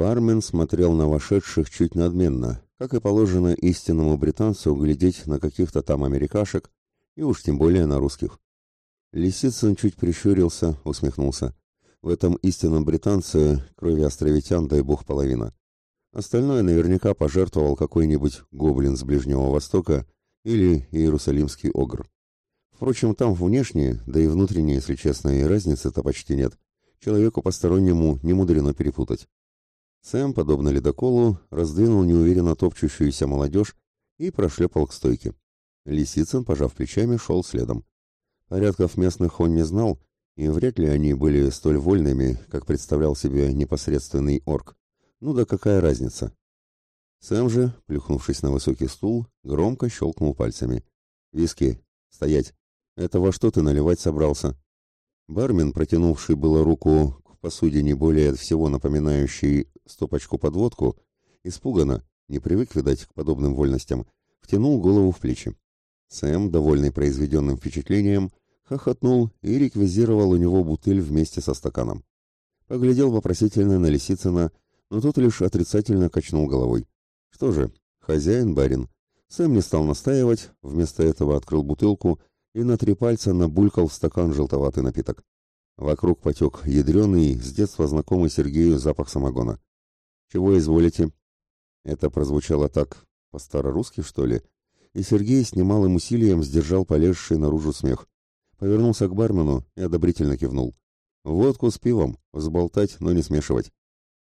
Бармен смотрел на вошедших чуть надменно, как и положено истинному британцу глядеть на каких-то там америкашек, и уж тем более на русских. Лисицын чуть прищурился, усмехнулся. В этом истинном британце крови островитян, дай бог, половина. Остальное наверняка пожертвовал какой-нибудь гоблин с Ближнего Востока или иерусалимский огр. Впрочем, там внешне, да и внутренне, если честно, и разницы-то почти нет. Человеку постороннему не мудрено перепутать. Сэм, подобно ледоколу, раздвинул неуверенно топчущуюся молодежь и прошлепал к стойке. Лисицын, пожав плечами, шел следом. Порядков местных он не знал, и вряд ли они были столь вольными, как представлял себе непосредственный орк. Ну да какая разница? Сэм же, плюхнувшись на высокий стул, громко щелкнул пальцами. «Виски! Стоять! Это во что ты наливать собрался?» Бармен, протянувший было руку к посудине более всего напоминающей стопочку под водку, испуганно, не привык, видать, к подобным вольностям, втянул голову в плечи. Сэм, довольный произведенным впечатлением, хохотнул и реквизировал у него бутыль вместе со стаканом. Поглядел вопросительно на Лисицына, но тот лишь отрицательно качнул головой. Что же, хозяин-барин. Сэм не стал настаивать, вместо этого открыл бутылку и на три пальца набулькал в стакан желтоватый напиток. Вокруг потек ядреный, с детства знакомый Сергею запах самогона. «Чего изволите?» Это прозвучало так, по-старорусски, что ли, и Сергей с немалым усилием сдержал полезший наружу смех. Повернулся к бармену и одобрительно кивнул. «Водку с пивом, взболтать, но не смешивать».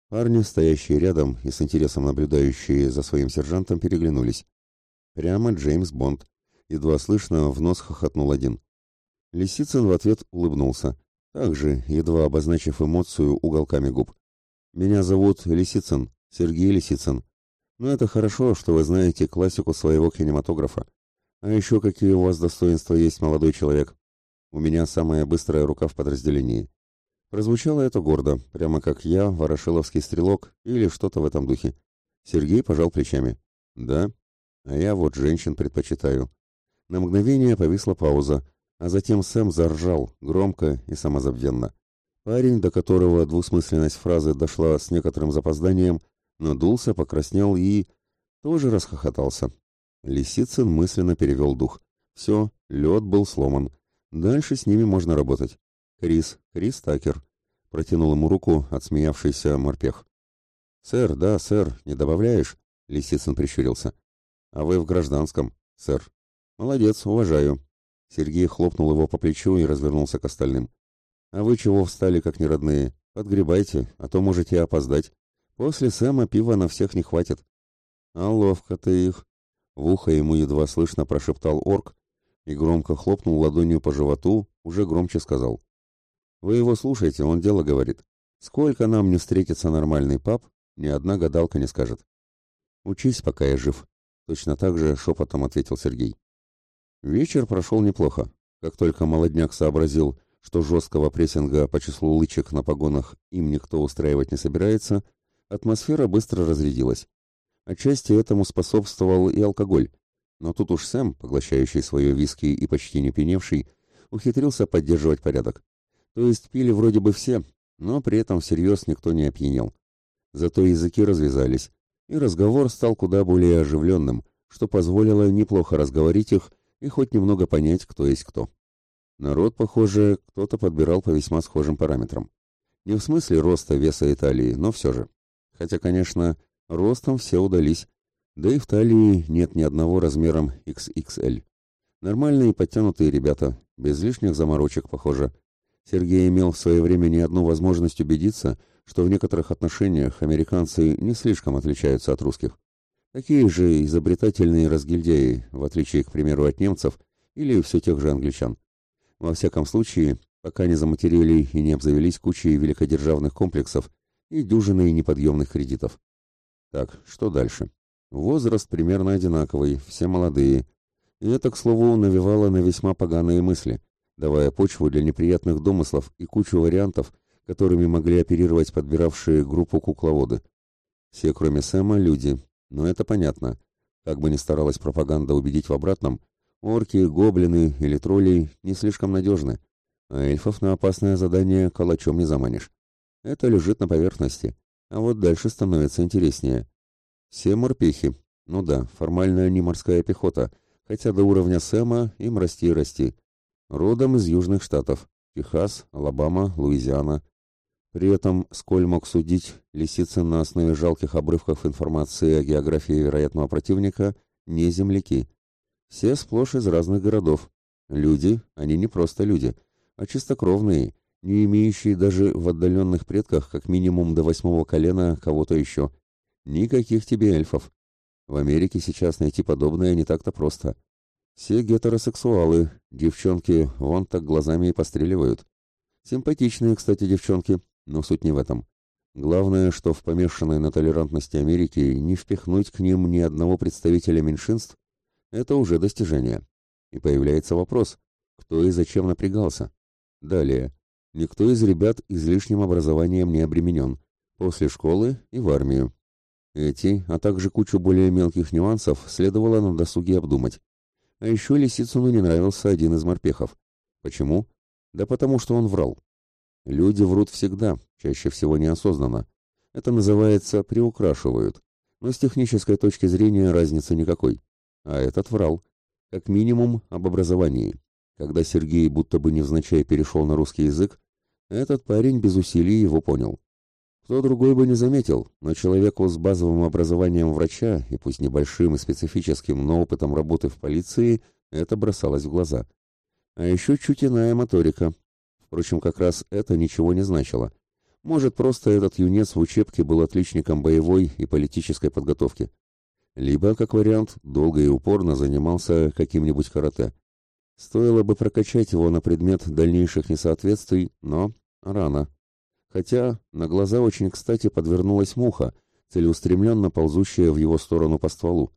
Парни, стоящие рядом и с интересом наблюдающие за своим сержантом, переглянулись. Прямо Джеймс Бонд. Едва слышно, в нос хохотнул один. Лисицын в ответ улыбнулся, также, едва обозначив эмоцию уголками губ. Меня зовут Лисицын, Сергей Лисицын. Но это хорошо, что вы знаете классику своего кинематографа. А еще какие у вас достоинства есть, молодой человек. У меня самая быстрая рука в подразделении. Прозвучало это гордо, прямо как я, ворошиловский стрелок или что-то в этом духе. Сергей пожал плечами. Да, а я вот женщин предпочитаю. На мгновение повисла пауза, а затем Сэм заржал, громко и самозабвенно. Парень, до которого двусмысленность фразы дошла с некоторым запозданием, надулся, покраснел и... тоже расхохотался. Лисицын мысленно перевел дух. Все, лед был сломан. Дальше с ними можно работать. Крис, Крис Такер. Протянул ему руку отсмеявшийся морпех. «Сэр, да, сэр, не добавляешь?» Лисицын прищурился. «А вы в гражданском, сэр». «Молодец, уважаю». Сергей хлопнул его по плечу и развернулся к остальным. А вы чего встали, как неродные? Подгребайте, а то можете опоздать. После Сэма пива на всех не хватит. А ловко ты их. В ухо ему едва слышно прошептал орк и громко хлопнул ладонью по животу, уже громче сказал. Вы его слушайте, он дело говорит. Сколько нам не встретится нормальный пап, ни одна гадалка не скажет. Учись, пока я жив. Точно так же шепотом ответил Сергей. Вечер прошел неплохо. Как только молодняк сообразил, что жесткого прессинга по числу лычек на погонах им никто устраивать не собирается, атмосфера быстро разрядилась. Отчасти этому способствовал и алкоголь, но тут уж Сэм, поглощающий свое виски и почти не пьяневший, ухитрился поддерживать порядок. То есть пили вроде бы все, но при этом всерьез никто не опьянел. Зато языки развязались, и разговор стал куда более оживленным, что позволило неплохо разговорить их и хоть немного понять, кто есть кто. Народ, похоже, кто-то подбирал по весьма схожим параметрам. Не в смысле роста, веса и талии, но все же. Хотя, конечно, ростом все удались. Да и в талии нет ни одного размером XXL. Нормальные подтянутые ребята, без лишних заморочек, похоже. Сергей имел в свое время не одну возможность убедиться, что в некоторых отношениях американцы не слишком отличаются от русских. Такие же изобретательные разгильдяи, в отличие, к примеру, от немцев или все тех же англичан. Во всяком случае, пока не заматерили и не обзавелись кучей великодержавных комплексов и дюжиной неподъемных кредитов. Так, что дальше? Возраст примерно одинаковый, все молодые. И это, к слову, навевало на весьма поганые мысли, давая почву для неприятных домыслов и кучу вариантов, которыми могли оперировать подбиравшие группу кукловоды. Все, кроме Сэма, люди, но это понятно. Как бы ни старалась пропаганда убедить в обратном, Орки, гоблины или тролли не слишком надежны, а эльфов на опасное задание калачом не заманишь. Это лежит на поверхности, А вот дальше становится интереснее. Все морпехи. Ну да, формально они морская пехота, хотя до уровня Сэма им расти и расти. Родом из Южных Штатов. Техас, Алабама, Луизиана. При этом, сколь мог судить, Лисицын на основе жалких обрывков информации о географии вероятного противника не земляки. Все сплошь из разных городов. Люди, они не просто люди, а чистокровные, не имеющие даже в отдаленных предках как минимум до восьмого колена кого-то еще. Никаких тебе эльфов. В Америке сейчас найти подобное не так-то просто. Все гетеросексуалы, девчонки вон так глазами и постреливают. Симпатичные, кстати, девчонки, но суть не в этом. Главное, что в помешанной на толерантности Америки не впихнуть к ним ни одного представителя меньшинств, это уже достижение. И появляется вопрос, кто и зачем напрягался. Далее. Никто из ребят излишним образованием не обременен. После школы и в армию. Эти, а также кучу более мелких нюансов следовало на досуге обдумать. А еще Лисицыну не нравился один из морпехов. Почему? Да потому что он врал. Люди врут всегда, чаще всего неосознанно. Это называется «приукрашивают». Но с технической точки зрения разницы никакой. А этот врал. Как минимум об образовании. Когда Сергей будто бы невзначай перешел на русский язык, этот парень без усилий его понял. Кто другой бы не заметил, но человеку с базовым образованием врача, и пусть небольшим и специфическим, но опытом работы в полиции, это бросалось в глаза. А еще чуть иная моторика. Впрочем, как раз это ничего не значило. Может, просто этот юнец в учебке был отличником боевой и политической подготовки. Либо, как вариант, долго и упорно занимался каким-нибудь карате. Стоило бы прокачать его на предмет дальнейших несоответствий, но рано. Хотя на глаза очень кстати подвернулась муха, целеустремленно ползущая в его сторону по стволу.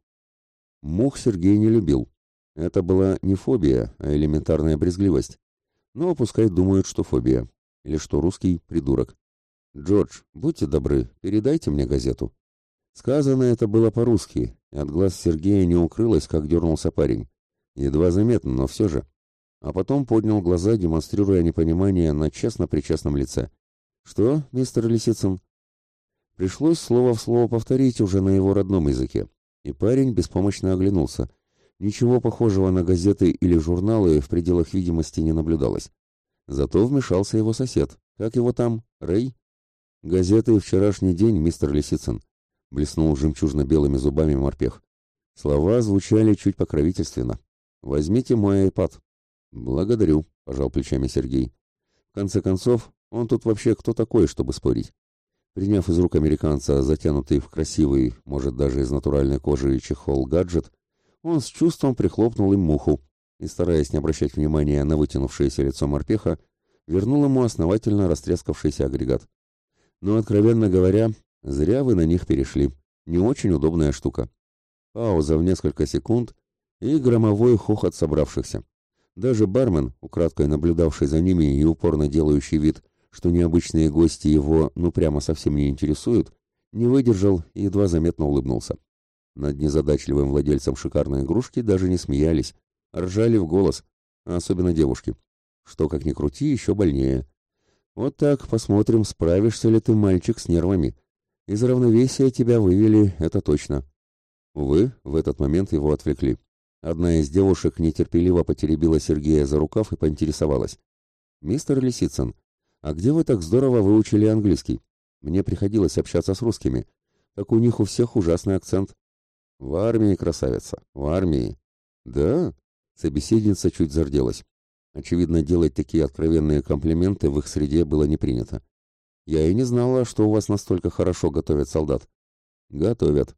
Мух Сергей не любил. Это была не фобия, а элементарная брезгливость. Но пускай думают, что фобия. Или что русский придурок. «Джордж, будьте добры, передайте мне газету». Сказано это было по-русски, и от глаз Сергея не укрылось, как дернулся парень. Едва заметно, но все же. А потом поднял глаза, демонстрируя непонимание на честно-причестном лице. «Что, мистер Лисицын?» Пришлось слово в слово повторить уже на его родном языке, и парень беспомощно оглянулся. Ничего похожего на газеты или журналы в пределах видимости не наблюдалось. Зато вмешался его сосед. Как его там? Рэй? «Газеты «Вчерашний день», мистер Лисицын», — блеснул жемчужно-белыми зубами морпех. Слова звучали чуть покровительственно. Возьмите мой iPad. Благодарю, пожал плечами Сергей. В конце концов, он тут вообще кто такой, чтобы спорить? Приняв из рук американца затянутый в красивый, может даже из натуральной кожи чехол гаджет, он с чувством прихлопнул им муху и, стараясь не обращать внимания на вытянувшееся лицо морпеха, вернул ему основательно растрескавшийся агрегат. Но, откровенно говоря, зря вы на них перешли. Не очень удобная штука. Пауза в несколько секунд, и громовой хохот собравшихся. Даже бармен, украдкой наблюдавший за ними и упорно делающий вид, что необычные гости его ну прямо совсем не интересуют, не выдержал и едва заметно улыбнулся. Над незадачливым владельцем шикарной игрушки даже не смеялись, ржали в голос, а особенно девушки. Что, как ни крути, еще больнее. Вот так посмотрим, справишься ли ты, мальчик, с нервами. Из равновесия тебя вывели, это точно. Увы, в этот момент его отвлекли. Одна из девушек нетерпеливо потеребила Сергея за рукав и поинтересовалась. «Мистер Лисицын, а где вы так здорово выучили английский? Мне приходилось общаться с русскими. Так у них у всех ужасный акцент». «В армии, красавица, в армии». «Да?» Собеседница чуть зарделась. Очевидно, делать такие откровенные комплименты в их среде было не принято. «Я и не знала, что у вас настолько хорошо готовят солдат». «Готовят.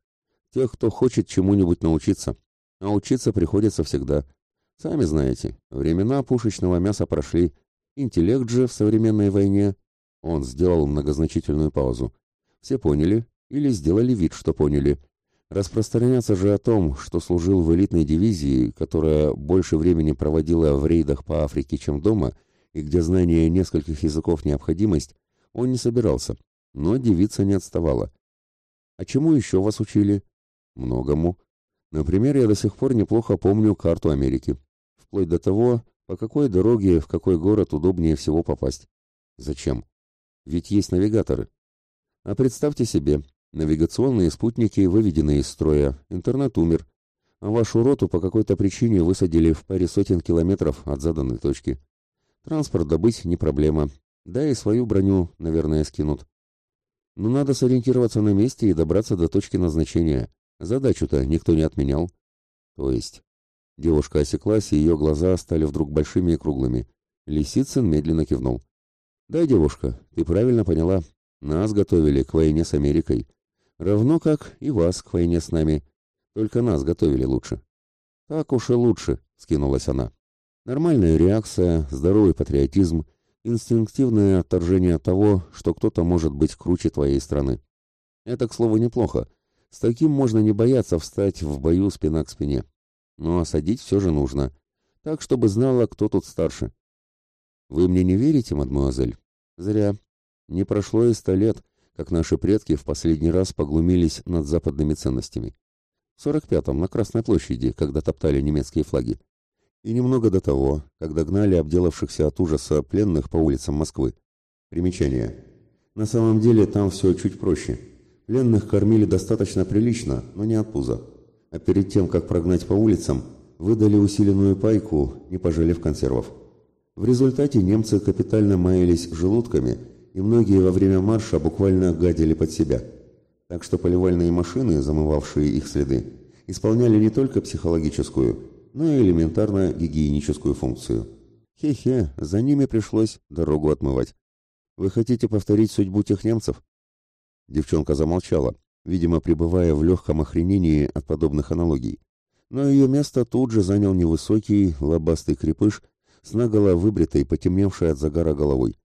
Тех, кто хочет чему-нибудь научиться. А учиться приходится всегда. Сами знаете, времена пушечного мяса прошли. Интеллект же в современной войне... Он сделал многозначительную паузу. Все поняли или сделали вид, что поняли. Распространяться же о том, что служил в элитной дивизии, которая больше времени проводила в рейдах по Африке, чем дома, и где знание нескольких языков необходимость, он не собирался. Но девица не отставала. «А чему еще вас учили?» «Многому. Например, я до сих пор неплохо помню карту Америки. Вплоть до того, по какой дороге в какой город удобнее всего попасть. Зачем? Ведь есть навигаторы. А представьте себе, навигационные спутники выведены из строя, интернет умер, а вашу роту по какой-то причине высадили в паре сотен километров от заданной точки. Транспорт добыть не проблема, да и свою броню, наверное, скинут. Но надо сориентироваться на месте и добраться до точки назначения. Задачу-то никто не отменял. То есть... Девушка осеклась, и ее глаза стали вдруг большими и круглыми. Лисицын медленно кивнул. «Да, девушка, ты правильно поняла. Нас готовили к войне с Америкой. Равно как и вас к войне с нами. Только нас готовили лучше». «Так уж и лучше», — скинулась она. «Нормальная реакция, здоровый патриотизм, инстинктивное отторжение того, что кто-то может быть круче твоей страны. Это, к слову, неплохо. С таким можно не бояться встать в бою спина к спине. Но осадить все же нужно, так, чтобы знала, кто тут старше. Вы мне не верите, мадмуазель? Зря. Не прошло и ста лет, как наши предки в последний раз поглумились над западными ценностями. В сорок пятом на Красной площади, когда топтали немецкие флаги. И немного до того, когда гнали обделавшихся от ужаса пленных по улицам Москвы. Примечание. На самом деле там все чуть проще. Пленных кормили достаточно прилично, но не от пуза а перед тем, как прогнать по улицам, выдали усиленную пайку, не пожалев консервов. В результате немцы капитально маялись желудками, и многие во время марша буквально гадили под себя. Так что поливальные машины, замывавшие их следы, исполняли не только психологическую, но и элементарно гигиеническую функцию. Хе-хе, за ними пришлось дорогу отмывать. Вы хотите повторить судьбу тех немцев? Девчонка замолчала, видимо, пребывая в легком охренении от подобных аналогий. Но ее место тут же занял невысокий, лобастый крепыш с наголо выбритой, потемневшей от загара головой.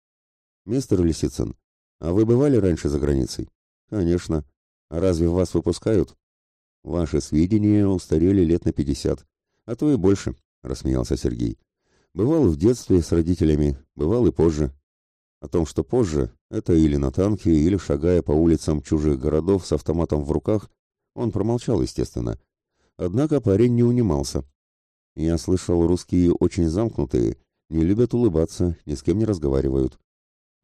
«Мистер Лисицын, а вы бывали раньше за границей?» «Конечно. А разве вас выпускают?» «Ваши сведения устарели лет на пятьдесят, а то и больше», — рассмеялся Сергей. «Бывал в детстве с родителями, бывал и позже. О том, что позже, это или на танке, или шагая по улицам чужих городов с автоматом в руках, он промолчал, естественно. Однако парень не унимался. Я слышал, русские очень замкнутые, не любят улыбаться, ни с кем не разговаривают.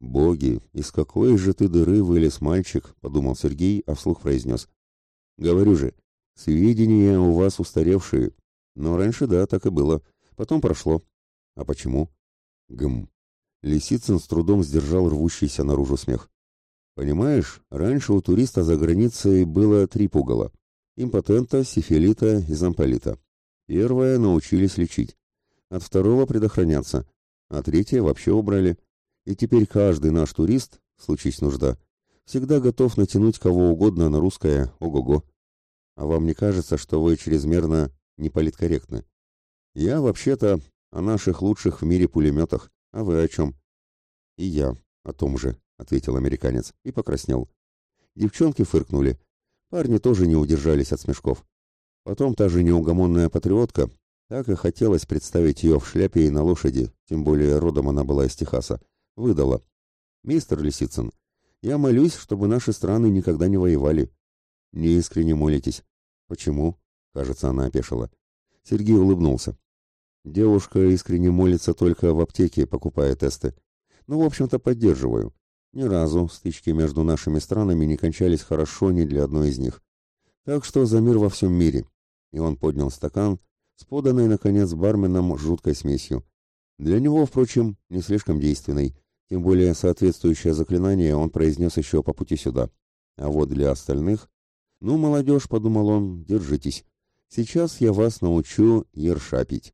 «Боги, из какой же ты дыры вылез мальчик?» — подумал Сергей, а вслух произнес. «Говорю же, сведения у вас устаревшие. Но раньше, да, так и было. Потом прошло. А почему?» «Гм. Лисицын с трудом сдержал рвущийся наружу смех. «Понимаешь, раньше у туриста за границей было три пугала. Импотента, сифилита и замполита. Первое научились лечить. От второго предохраняться. А третье вообще убрали. И теперь каждый наш турист, случись нужда, всегда готов натянуть кого угодно на русское «ого-го». А вам не кажется, что вы чрезмерно неполиткорректны? Я вообще-то о наших лучших в мире пулеметах. «А вы о чем?» «И я о том же», — ответил американец и покраснел. Девчонки фыркнули. Парни тоже не удержались от смешков. Потом та же неугомонная патриотка, так и хотелось представить ее в шляпе и на лошади, тем более родом она была из Техаса, выдала. «Мистер Лисицын, я молюсь, чтобы наши страны никогда не воевали». «Неискренне молитесь». «Почему?» — кажется, она опешила. Сергей улыбнулся. Девушка искренне молится только в аптеке, покупая тесты. Ну, в общем-то, поддерживаю. Ни разу стычки между нашими странами не кончались хорошо ни для одной из них. Так что за мир во всем мире. И он поднял стакан с поданной, наконец, барменом жуткой смесью. Для него, впрочем, не слишком действенной, тем более соответствующее заклинание он произнес еще по пути сюда. А вот для остальных... Ну, молодежь, подумал он, держитесь. Сейчас я вас научу ершапить.